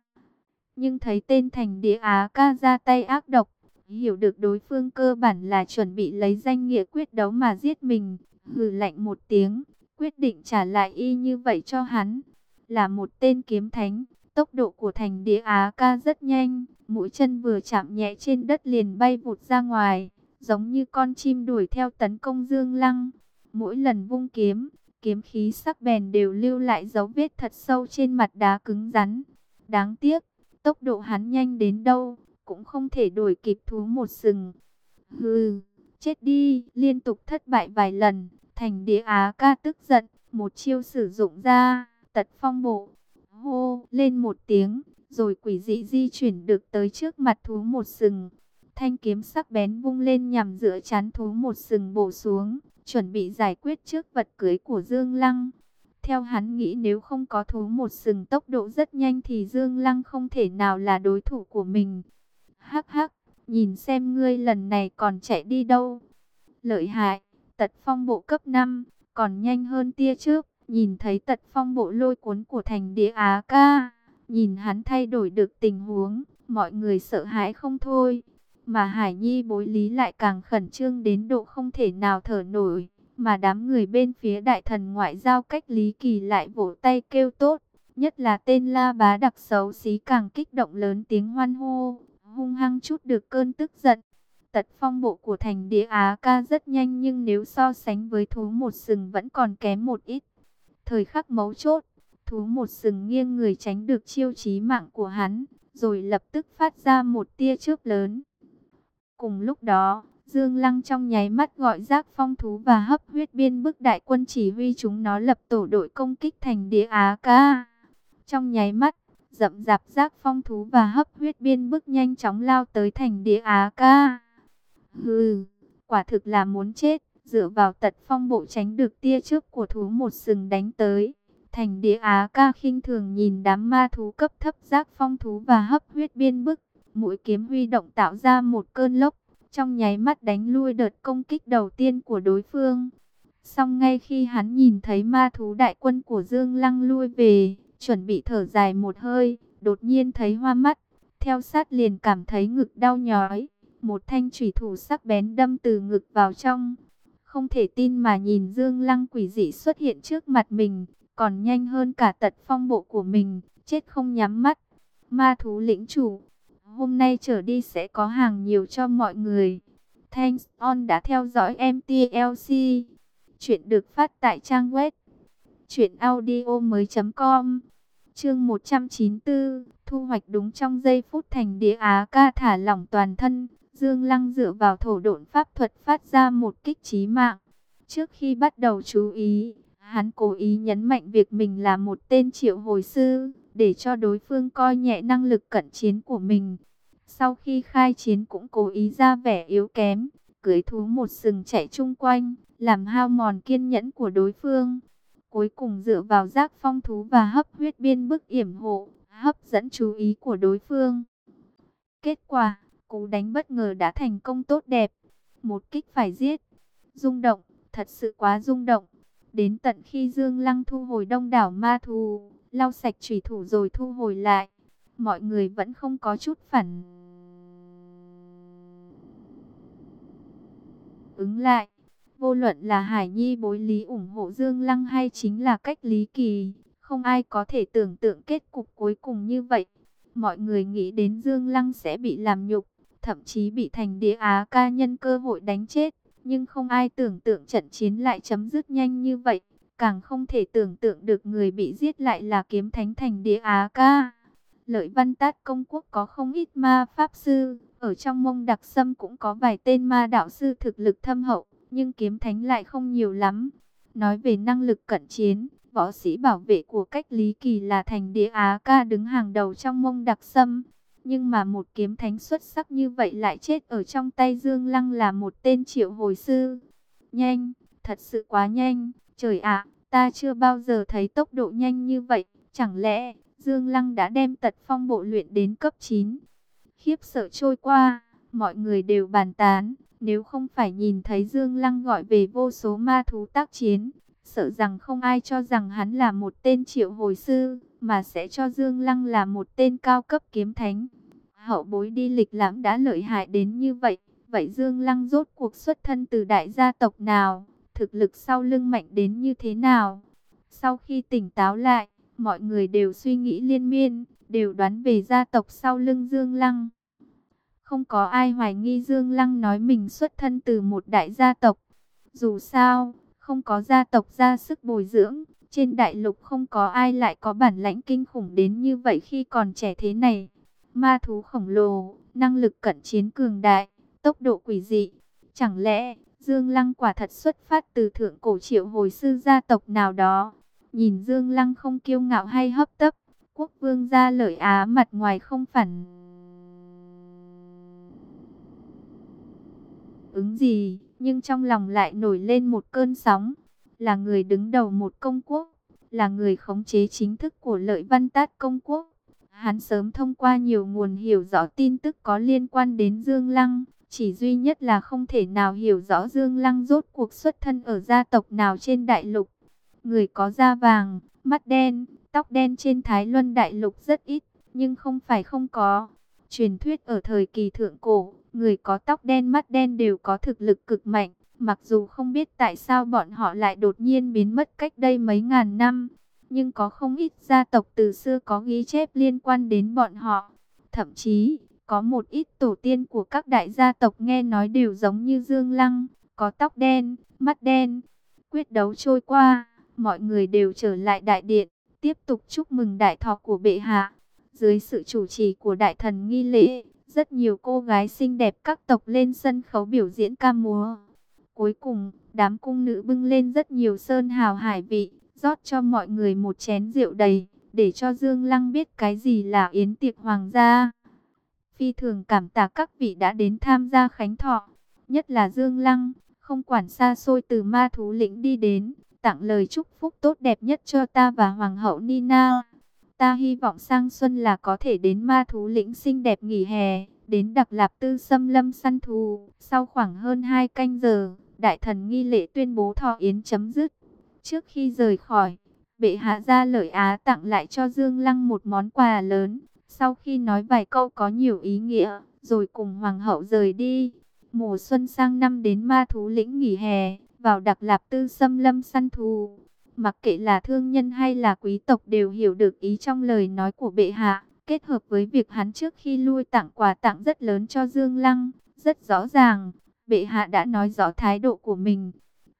Nhưng thấy tên thành địa Á ca ra tay ác độc, hiểu được đối phương cơ bản là chuẩn bị lấy danh nghĩa quyết đấu mà giết mình, hừ lạnh một tiếng, quyết định trả lại y như vậy cho hắn. Là một tên kiếm thánh, tốc độ của thành địa Á ca rất nhanh, mũi chân vừa chạm nhẹ trên đất liền bay vụt ra ngoài, giống như con chim đuổi theo tấn công Dương Lăng. Mỗi lần vung kiếm, kiếm khí sắc bèn đều lưu lại dấu vết thật sâu trên mặt đá cứng rắn. Đáng tiếc, tốc độ hắn nhanh đến đâu, cũng không thể đuổi kịp thú một sừng. Hừ, chết đi, liên tục thất bại vài lần, thành địa Á ca tức giận, một chiêu sử dụng ra, tật phong bộ, hô lên một tiếng, rồi quỷ dị di chuyển được tới trước mặt thú một sừng. Thanh kiếm sắc bén vung lên nhằm giữa chán thú một sừng bổ xuống, chuẩn bị giải quyết trước vật cưới của Dương Lăng. Theo hắn nghĩ nếu không có thú một sừng tốc độ rất nhanh thì Dương Lăng không thể nào là đối thủ của mình. Hắc hắc, nhìn xem ngươi lần này còn chạy đi đâu. Lợi hại, tật phong bộ cấp 5, còn nhanh hơn tia trước. Nhìn thấy tật phong bộ lôi cuốn của thành đế Á ca, nhìn hắn thay đổi được tình huống, mọi người sợ hãi không thôi. Mà Hải Nhi bối lý lại càng khẩn trương đến độ không thể nào thở nổi. Mà đám người bên phía đại thần ngoại giao cách Lý Kỳ lại vỗ tay kêu tốt. Nhất là tên La Bá đặc xấu xí càng kích động lớn tiếng hoan hô, hung hăng chút được cơn tức giận. Tật phong bộ của thành địa Á ca rất nhanh nhưng nếu so sánh với thú một sừng vẫn còn kém một ít. Thời khắc mấu chốt, thú một sừng nghiêng người tránh được chiêu chí mạng của hắn, rồi lập tức phát ra một tia chớp lớn. Cùng lúc đó, Dương Lăng trong nháy mắt gọi giác phong thú và hấp huyết biên bức đại quân chỉ huy chúng nó lập tổ đội công kích thành địa Á ca. Trong nháy mắt, rậm dạp giác phong thú và hấp huyết biên bức nhanh chóng lao tới thành địa Á ca. Hừ, quả thực là muốn chết, dựa vào tật phong bộ tránh được tia trước của thú một sừng đánh tới. Thành địa Á ca khinh thường nhìn đám ma thú cấp thấp giác phong thú và hấp huyết biên bức. Mũi kiếm huy động tạo ra một cơn lốc, trong nháy mắt đánh lui đợt công kích đầu tiên của đối phương. Xong ngay khi hắn nhìn thấy ma thú đại quân của Dương Lăng lui về, chuẩn bị thở dài một hơi, đột nhiên thấy hoa mắt, theo sát liền cảm thấy ngực đau nhói. Một thanh thủy thủ sắc bén đâm từ ngực vào trong. Không thể tin mà nhìn Dương Lăng quỷ dị xuất hiện trước mặt mình, còn nhanh hơn cả tật phong bộ của mình, chết không nhắm mắt. Ma thú lĩnh chủ, hôm nay trở đi sẽ có hàng nhiều cho mọi người. Thanks on đã theo dõi MTLC. Chuyện được phát tại trang web truyệnaudiomoi.com. Chương 194, thu hoạch đúng trong giây phút thành địa Á ca thả lỏng toàn thân, Dương Lăng dựa vào thổ độn pháp thuật phát ra một kích trí mạng. Trước khi bắt đầu chú ý, hắn cố ý nhấn mạnh việc mình là một tên triệu hồi sư, để cho đối phương coi nhẹ năng lực cận chiến của mình. Sau khi khai chiến cũng cố ý ra vẻ yếu kém, cưới thú một sừng chạy chung quanh, làm hao mòn kiên nhẫn của đối phương. Cuối cùng dựa vào giác phong thú và hấp huyết biên bức yểm hộ, hấp dẫn chú ý của đối phương. Kết quả, cú đánh bất ngờ đã thành công tốt đẹp. Một kích phải giết. Rung động, thật sự quá rung động. Đến tận khi Dương Lăng thu hồi đông đảo ma thù, lau sạch trùy thủ rồi thu hồi lại. Mọi người vẫn không có chút phản ứng lại. Vô luận là Hải Nhi bối lý ủng hộ Dương Lăng hay chính là cách lý kỳ, không ai có thể tưởng tượng kết cục cuối cùng như vậy. Mọi người nghĩ đến Dương Lăng sẽ bị làm nhục, thậm chí bị thành đế Á ca nhân cơ hội đánh chết. Nhưng không ai tưởng tượng trận chiến lại chấm dứt nhanh như vậy. Càng không thể tưởng tượng được người bị giết lại là kiếm thánh thành đế Á ca. Lợi văn tát công quốc có không ít ma pháp sư, Ở trong mông đặc sâm cũng có vài tên ma đạo sư thực lực thâm hậu, nhưng kiếm thánh lại không nhiều lắm. Nói về năng lực cận chiến, võ sĩ bảo vệ của cách Lý Kỳ là thành đế Á ca đứng hàng đầu trong mông đặc sâm. Nhưng mà một kiếm thánh xuất sắc như vậy lại chết ở trong tay Dương Lăng là một tên triệu hồi sư. Nhanh, thật sự quá nhanh, trời ạ, ta chưa bao giờ thấy tốc độ nhanh như vậy. Chẳng lẽ Dương Lăng đã đem tật phong bộ luyện đến cấp 9? Khiếp sợ trôi qua, mọi người đều bàn tán. Nếu không phải nhìn thấy Dương Lăng gọi về vô số ma thú tác chiến, sợ rằng không ai cho rằng hắn là một tên triệu hồi sư, mà sẽ cho Dương Lăng là một tên cao cấp kiếm thánh. Hậu bối đi lịch lãm đã lợi hại đến như vậy, vậy Dương Lăng rốt cuộc xuất thân từ đại gia tộc nào, thực lực sau lưng mạnh đến như thế nào? Sau khi tỉnh táo lại, mọi người đều suy nghĩ liên miên, đều đoán về gia tộc sau lưng Dương Lăng. Không có ai hoài nghi Dương Lăng nói mình xuất thân từ một đại gia tộc. Dù sao, không có gia tộc ra sức bồi dưỡng, trên đại lục không có ai lại có bản lãnh kinh khủng đến như vậy khi còn trẻ thế này. Ma thú khổng lồ, năng lực cận chiến cường đại, tốc độ quỷ dị. Chẳng lẽ Dương Lăng quả thật xuất phát từ thượng cổ triệu hồi sư gia tộc nào đó? Nhìn Dương Lăng không kiêu ngạo hay hấp tấp, quốc vương ra lợi á mặt ngoài không phản. Ứng gì, nhưng trong lòng lại nổi lên một cơn sóng. Là người đứng đầu một công quốc, là người khống chế chính thức của lợi văn tát công quốc. Hắn sớm thông qua nhiều nguồn hiểu rõ tin tức có liên quan đến Dương Lăng, chỉ duy nhất là không thể nào hiểu rõ Dương Lăng rốt cuộc xuất thân ở gia tộc nào trên đại lục. Người có da vàng, mắt đen, tóc đen trên Thái Luân đại lục rất ít, nhưng không phải không có. Truyền thuyết ở thời kỳ thượng cổ, người có tóc đen mắt đen đều có thực lực cực mạnh, mặc dù không biết tại sao bọn họ lại đột nhiên biến mất cách đây mấy ngàn năm, nhưng có không ít gia tộc từ xưa có ghi chép liên quan đến bọn họ. Thậm chí, có một ít tổ tiên của các đại gia tộc nghe nói đều giống như Dương Lăng, có tóc đen, mắt đen. Quyết đấu trôi qua, mọi người đều trở lại đại điện, tiếp tục chúc mừng đại thọ của bệ hạ. Dưới sự chủ trì của đại thần nghi lễ, rất nhiều cô gái xinh đẹp các tộc lên sân khấu biểu diễn ca múa. Cuối cùng, đám cung nữ bưng lên rất nhiều sơn hào hải vị, rót cho mọi người một chén rượu đầy, để cho Dương Lăng biết cái gì là yến tiệc hoàng gia. Phi thường cảm tạ các vị đã đến tham gia khánh thọ, nhất là Dương Lăng, không quản xa xôi từ ma thú lĩnh đi đến, tặng lời chúc phúc tốt đẹp nhất cho ta và Hoàng hậu Nina. Ta hy vọng sang xuân là có thể đến ma thú lĩnh xinh đẹp nghỉ hè, đến Đặc Lạp Tư xâm lâm săn thú. Sau khoảng hơn 2 canh giờ, đại thần nghi lễ tuyên bố thọ yến chấm dứt. Trước khi rời khỏi, bệ hạ ra lợi Á tặng lại cho Dương Lăng một món quà lớn. Sau khi nói vài câu có nhiều ý nghĩa, rồi cùng hoàng hậu rời đi. Mùa xuân sang năm đến ma thú lĩnh nghỉ hè, vào Đặc Lạp Tư xâm lâm săn thú. Mặc kệ là thương nhân hay là quý tộc đều hiểu được ý trong lời nói của bệ hạ, kết hợp với việc hắn trước khi lui tặng quà tặng rất lớn cho Dương Lăng, rất rõ ràng, bệ hạ đã nói rõ thái độ của mình.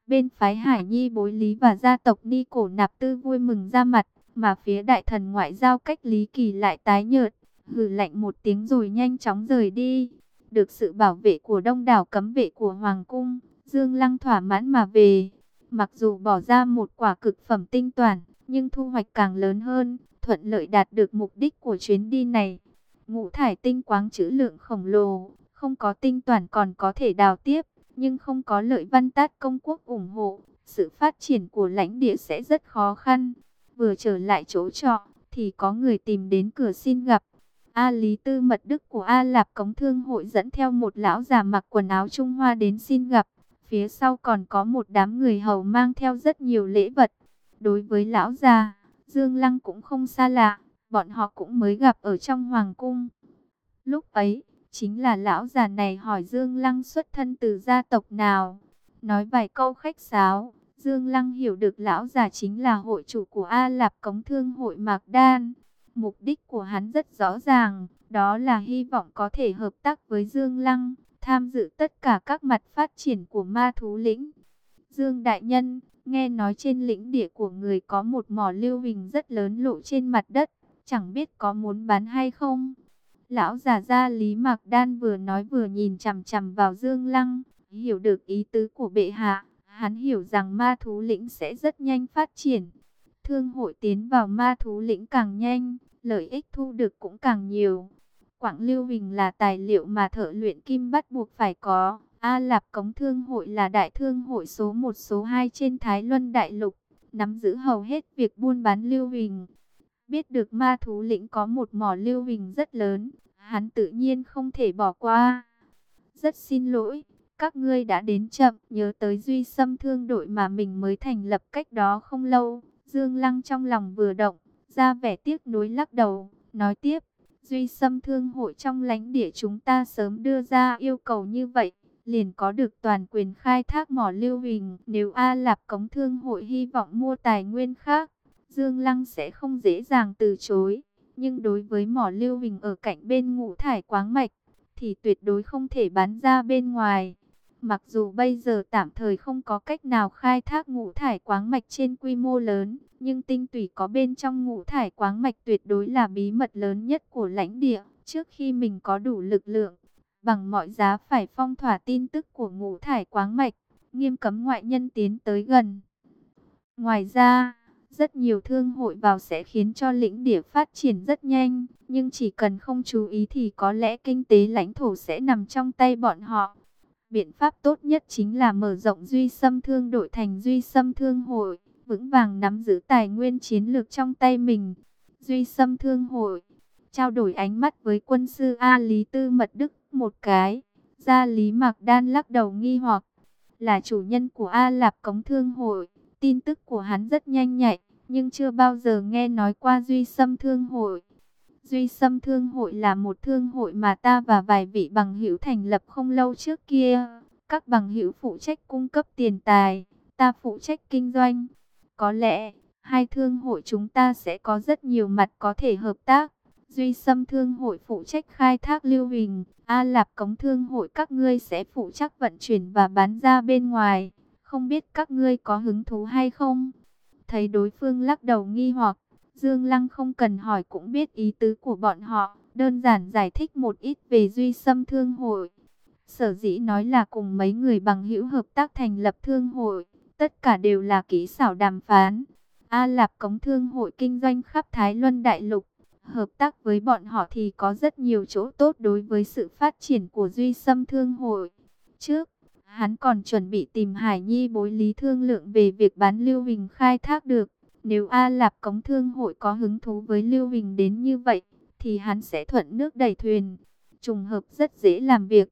Bên phái Hải Nhi bối lý và gia tộc Ni Cổ Nạp Tư vui mừng ra mặt, mà phía đại thần ngoại giao cách Lý Kỳ lại tái nhợt, hừ lạnh một tiếng rồi nhanh chóng rời đi. Được sự bảo vệ của đông đảo cấm vệ của Hoàng Cung, Dương Lăng thỏa mãn mà về. Mặc dù bỏ ra một quả cực phẩm tinh toàn, nhưng thu hoạch càng lớn hơn, thuận lợi đạt được mục đích của chuyến đi này. Ngũ thải tinh quáng trữ lượng khổng lồ, không có tinh toàn còn có thể đào tiếp, nhưng không có lợi văn tát công quốc ủng hộ, sự phát triển của lãnh địa sẽ rất khó khăn. Vừa trở lại chỗ trọ, thì có người tìm đến cửa xin gặp. A Lý Tư Mật Đức của A Lạp Cống Thương hội dẫn theo một lão già mặc quần áo Trung Hoa đến xin gặp. Phía sau còn có một đám người hầu mang theo rất nhiều lễ vật. Đối với lão già, Dương Lăng cũng không xa lạ, bọn họ cũng mới gặp ở trong hoàng cung. Lúc ấy, chính là lão già này hỏi Dương Lăng xuất thân từ gia tộc nào. Nói vài câu khách sáo, Dương Lăng hiểu được lão già chính là hội chủ của A Lạp Cống Thương hội Mạc Đan. Mục đích của hắn rất rõ ràng, đó là hy vọng có thể hợp tác với Dương Lăng, tham dự tất cả các mặt phát triển của ma thú lĩnh. Dương Đại Nhân, nghe nói trên lĩnh địa của người có một mỏ lưu hình rất lớn lộ trên mặt đất, chẳng biết có muốn bán hay không. Lão già gia Lý Mạc Đan vừa nói vừa nhìn chằm chằm vào Dương Lăng, hiểu được ý tứ của bệ hạ. Hắn hiểu rằng ma thú lĩnh sẽ rất nhanh phát triển. Thương hội tiến vào ma thú lĩnh càng nhanh, lợi ích thu được cũng càng nhiều. Quảng Lưu Bình là tài liệu mà thợ luyện kim bắt buộc phải có. A Lạp Cống Thương hội là đại thương hội số 1 số 2 trên Thái Luân Đại Lục, nắm giữ hầu hết việc buôn bán lưu huỳnh. Biết được ma thú lĩnh có một mỏ lưu huỳnh rất lớn, hắn tự nhiên không thể bỏ qua. Rất xin lỗi, các ngươi đã đến chậm, nhớ tới duy xâm thương đội mà mình mới thành lập cách đó không lâu. Dương Lăng trong lòng vừa động, ra vẻ tiếc nuối lắc đầu, nói tiếp, duy xâm thương hội trong lãnh địa chúng ta sớm đưa ra yêu cầu như vậy liền có được toàn quyền khai thác mỏ lưu huỳnh. Nếu A Lạp Cống Thương hội hy vọng mua tài nguyên khác, Dương Lăng sẽ không dễ dàng từ chối. Nhưng đối với mỏ lưu huỳnh ở cạnh bên ngũ thải quáng mạch, thì tuyệt đối không thể bán ra bên ngoài. Mặc dù bây giờ tạm thời không có cách nào khai thác ngũ thải quáng mạch trên quy mô lớn, nhưng tinh tủy có bên trong ngũ thải quáng mạch tuyệt đối là bí mật lớn nhất của lãnh địa. Trước khi mình có đủ lực lượng, bằng mọi giá phải phong tỏa tin tức của ngũ thải quáng mạch, nghiêm cấm ngoại nhân tiến tới gần. Ngoài ra, rất nhiều thương hội vào sẽ khiến cho lĩnh địa phát triển rất nhanh, nhưng chỉ cần không chú ý thì có lẽ kinh tế lãnh thổ sẽ nằm trong tay bọn họ. Biện pháp tốt nhất chính là mở rộng duy xâm thương đội thành duy xâm thương hội, vững vàng nắm giữ tài nguyên chiến lược trong tay mình. Duy xâm thương hội, trao đổi ánh mắt với quân sư A Lý Tư Mật Đức một cái. Gia Lý Mạc Đan lắc đầu nghi hoặc, là chủ nhân của A Lạp Cống Thương Hội. Tin tức của hắn rất nhanh nhạy, nhưng chưa bao giờ nghe nói qua Duy Sâm Thương Hội. Duy Sâm Thương Hội là một thương hội mà ta và vài vị bằng hữu thành lập không lâu trước kia. Các bằng hữu phụ trách cung cấp tiền tài, ta phụ trách kinh doanh. Có lẽ, hai thương hội chúng ta sẽ có rất nhiều mặt có thể hợp tác. Duy Sâm Thương hội phụ trách khai thác lưu huỳnh, A Lạp Cống Thương hội các ngươi sẽ phụ trách vận chuyển và bán ra bên ngoài. Không biết các ngươi có hứng thú hay không? Thấy đối phương lắc đầu nghi hoặc, Dương Lăng không cần hỏi cũng biết ý tứ của bọn họ, đơn giản giải thích một ít về Duy xâm Thương hội. Sở dĩ nói là cùng mấy người bằng hữu hợp tác thành lập thương hội, tất cả đều là kỹ xảo đàm phán. A Lạp Cống Thương hội kinh doanh khắp Thái Luân Đại Lục, Hợp tác với bọn họ thì có rất nhiều chỗ tốt đối với sự phát triển của Duy Sâm Thương Hội. Trước, hắn còn chuẩn bị tìm Hải Nhi bối lý thương lượng về việc bán Lưu Huỳnh khai thác được. Nếu A Lạp Cống Thương Hội có hứng thú với Lưu Huỳnh đến như vậy, thì hắn sẽ thuận nước đẩy thuyền. Trùng hợp rất dễ làm việc.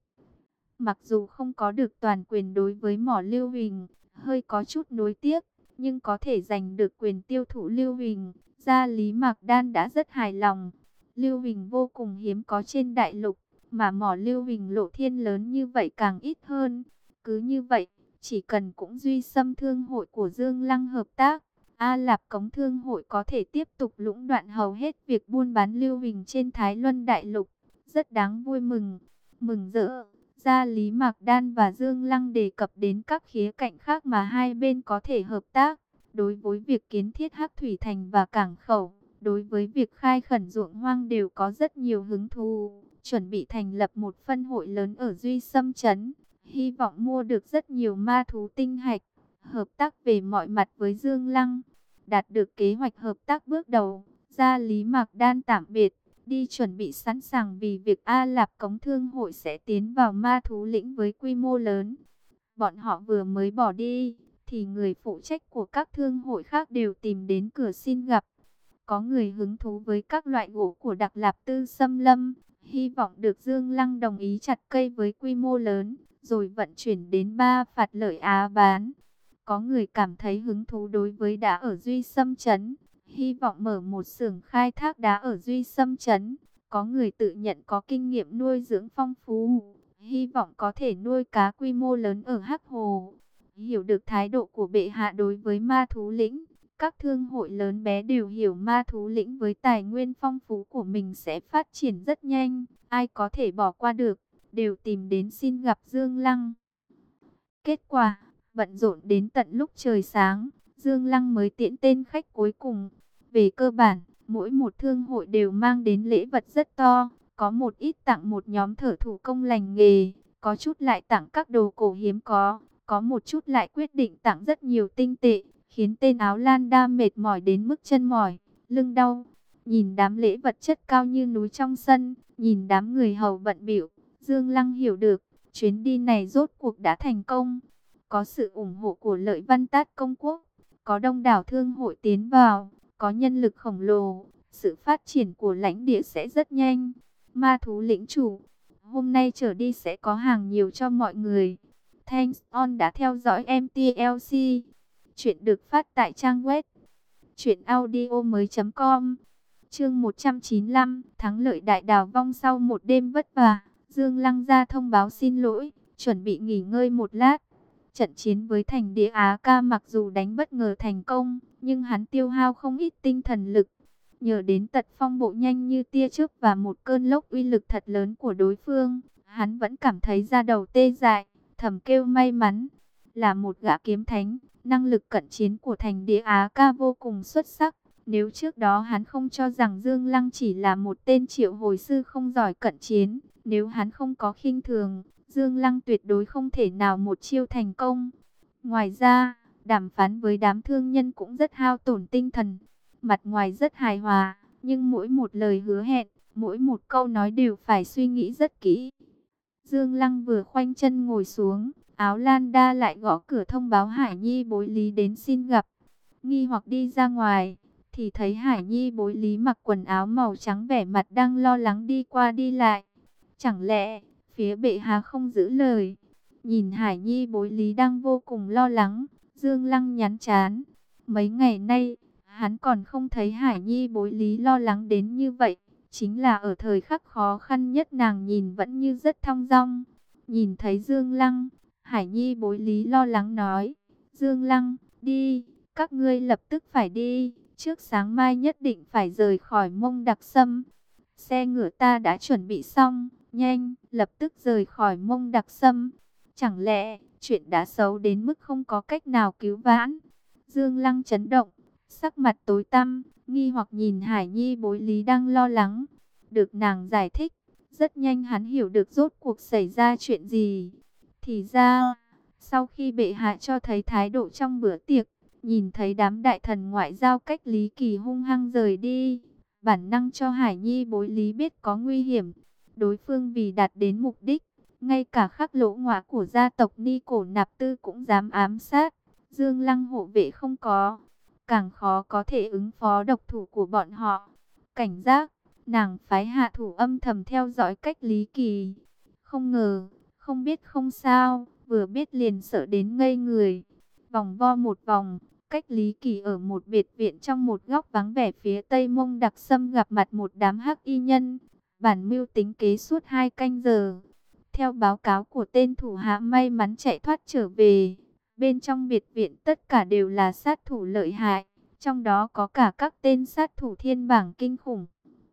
Mặc dù không có được toàn quyền đối với mỏ Lưu Huỳnh, hơi có chút nối tiếc, nhưng có thể giành được quyền tiêu thụ Lưu Huỳnh, Gia Lý Mạc Đan đã rất hài lòng. Lưu Huỳnh vô cùng hiếm có trên đại lục, mà mỏ Lưu Huỳnh lộ thiên lớn như vậy càng ít hơn. Cứ như vậy, chỉ cần cũng duy xâm thương hội của Dương Lăng hợp tác, A Lạp Cống Thương hội có thể tiếp tục lũng đoạn hầu hết việc buôn bán Lưu Huỳnh trên Thái Luân Đại Lục. Rất đáng vui mừng, mừng rỡ. Gia Lý Mạc Đan và Dương Lăng đề cập đến các khía cạnh khác mà hai bên có thể hợp tác. Đối với việc kiến thiết hắc thủy thành và cảng khẩu, đối với việc khai khẩn ruộng hoang đều có rất nhiều hứng thú, chuẩn bị thành lập một phân hội lớn ở Duy Sâm Trấn, hy vọng mua được rất nhiều ma thú tinh hạch, hợp tác về mọi mặt với Dương Lăng, đạt được kế hoạch hợp tác bước đầu, ra Lý Mạc Đan tạm biệt, đi chuẩn bị sẵn sàng vì việc A Lạp Cống Thương hội sẽ tiến vào ma thú lĩnh với quy mô lớn. Bọn họ vừa mới bỏ đi, thì người phụ trách của các thương hội khác đều tìm đến cửa xin gặp. Có người hứng thú với các loại gỗ của Đặc Lạp Tư Xâm Lâm, hy vọng được Dương Lăng đồng ý chặt cây với quy mô lớn, rồi vận chuyển đến ba phạt lợi Á bán. Có người cảm thấy hứng thú đối với đá ở Duy Sâm Trấn, hy vọng mở một xưởng khai thác đá ở Duy Sâm Trấn. Có người tự nhận có kinh nghiệm nuôi dưỡng phong phú, hy vọng có thể nuôi cá quy mô lớn ở Hắc Hồ. Hiểu được thái độ của bệ hạ đối với ma thú lĩnh, các thương hội lớn bé đều hiểu ma thú lĩnh với tài nguyên phong phú của mình sẽ phát triển rất nhanh, ai có thể bỏ qua được, đều tìm đến xin gặp Dương Lăng. Kết quả, bận rộn đến tận lúc trời sáng, Dương Lăng mới tiễn tên khách cuối cùng. Về cơ bản, mỗi một thương hội đều mang đến lễ vật rất to, Có một ít tặng một nhóm thở thủ công lành nghề, có chút lại tặng các đồ cổ hiếm có, có một chút lại quyết định tặng rất nhiều tinh tệ, khiến tên áo lan đa mệt mỏi đến mức chân mỏi, lưng đau. Nhìn đám lễ vật chất cao như núi trong sân, nhìn đám người hầu bận biểu, Dương Lăng hiểu được, chuyến đi này rốt cuộc đã thành công. Có sự ủng hộ của lợi văn tát công quốc, có đông đảo thương hội tiến vào, có nhân lực khổng lồ, sự phát triển của lãnh địa sẽ rất nhanh. Ma thú lĩnh chủ, hôm nay trở đi sẽ có hàng nhiều cho mọi người. Thanks on đã theo dõi MTLC. Chuyện được phát tại trang web truyệnaudiomoi.com. Chương 195, thắng lợi đại đào vong sau một đêm vất vả, Dương Lăng ra thông báo xin lỗi, chuẩn bị nghỉ ngơi một lát. Trận chiến với thành địa Á ca mặc dù đánh bất ngờ thành công, nhưng hắn tiêu hao không ít tinh thần lực. Nhờ đến tật phong bộ nhanh như tia chớp và một cơn lốc uy lực thật lớn của đối phương, hắn vẫn cảm thấy da đầu tê dại, thầm kêu may mắn. Là một gã kiếm thánh, năng lực cận chiến của thành địa Á ca vô cùng xuất sắc. Nếu trước đó hắn không cho rằng Dương Lăng chỉ là một tên triệu hồi sư không giỏi cận chiến, nếu hắn không có khinh thường, Dương Lăng tuyệt đối không thể nào một chiêu thành công. Ngoài ra, đàm phán với đám thương nhân cũng rất hao tổn tinh thần. Mặt ngoài rất hài hòa, nhưng mỗi một lời hứa hẹn, mỗi một câu nói đều phải suy nghĩ rất kỹ. Dương Lăng vừa khoanh chân ngồi xuống, áo Lan Đa lại gõ cửa thông báo Hải Nhi bối lý đến xin gặp. Nghi hoặc đi ra ngoài, thì thấy Hải Nhi bối lý mặc quần áo màu trắng vẻ mặt đang lo lắng đi qua đi lại. Chẳng lẽ phía bệ hạ không giữ lời. Nhìn Hải Nhi bối lý đang vô cùng lo lắng, Dương Lăng nhắn chán. Mấy ngày nay, hắn còn không thấy Hải Nhi bối lý lo lắng đến như vậy. Chính là ở thời khắc khó khăn nhất nàng nhìn vẫn như rất thong dong. Nhìn thấy Dương Lăng, Hải Nhi bối lý lo lắng nói. Dương Lăng, đi, các ngươi lập tức phải đi. Trước sáng mai nhất định phải rời khỏi mông đặc sâm. Xe ngựa ta đã chuẩn bị xong nhanh, lập tức rời khỏi mông đặc sâm. Chẳng lẽ, chuyện đã xấu đến mức không có cách nào cứu vãn? Dương Lăng chấn động, sắc mặt tối tăm, nghi hoặc nhìn Hải Nhi bối lý đang lo lắng. Được nàng giải thích, rất nhanh hắn hiểu được rốt cuộc xảy ra chuyện gì. Thì ra, sau khi bệ hạ cho thấy thái độ trong bữa tiệc, nhìn thấy đám đại thần ngoại giao cách Lý Kỳ hung hăng rời đi, bản năng cho Hải Nhi bối lý biết có nguy hiểm, Đối phương vì đạt đến mục đích, ngay cả khắc lỗ ngọa của gia tộc Ni Cổ Nạp Tư cũng dám ám sát. Dương Lăng hộ vệ không có, càng khó có thể ứng phó độc thủ của bọn họ. Cảnh giác, nàng phái hạ thủ âm thầm theo dõi cách Lý Kỳ. Không ngờ, không biết không sao, vừa biết liền sợ đến ngây người. Vòng vo một vòng, cách Lý Kỳ ở một biệt viện trong một góc vắng vẻ phía tây mông đặc sâm gặp mặt một đám hắc y nhân bản mưu tính kế suốt hai canh giờ. Theo báo cáo của tên thủ hạ may mắn chạy thoát trở về, bên trong biệt viện tất cả đều là sát thủ lợi hại, trong đó có cả các tên sát thủ thiên bảng kinh khủng.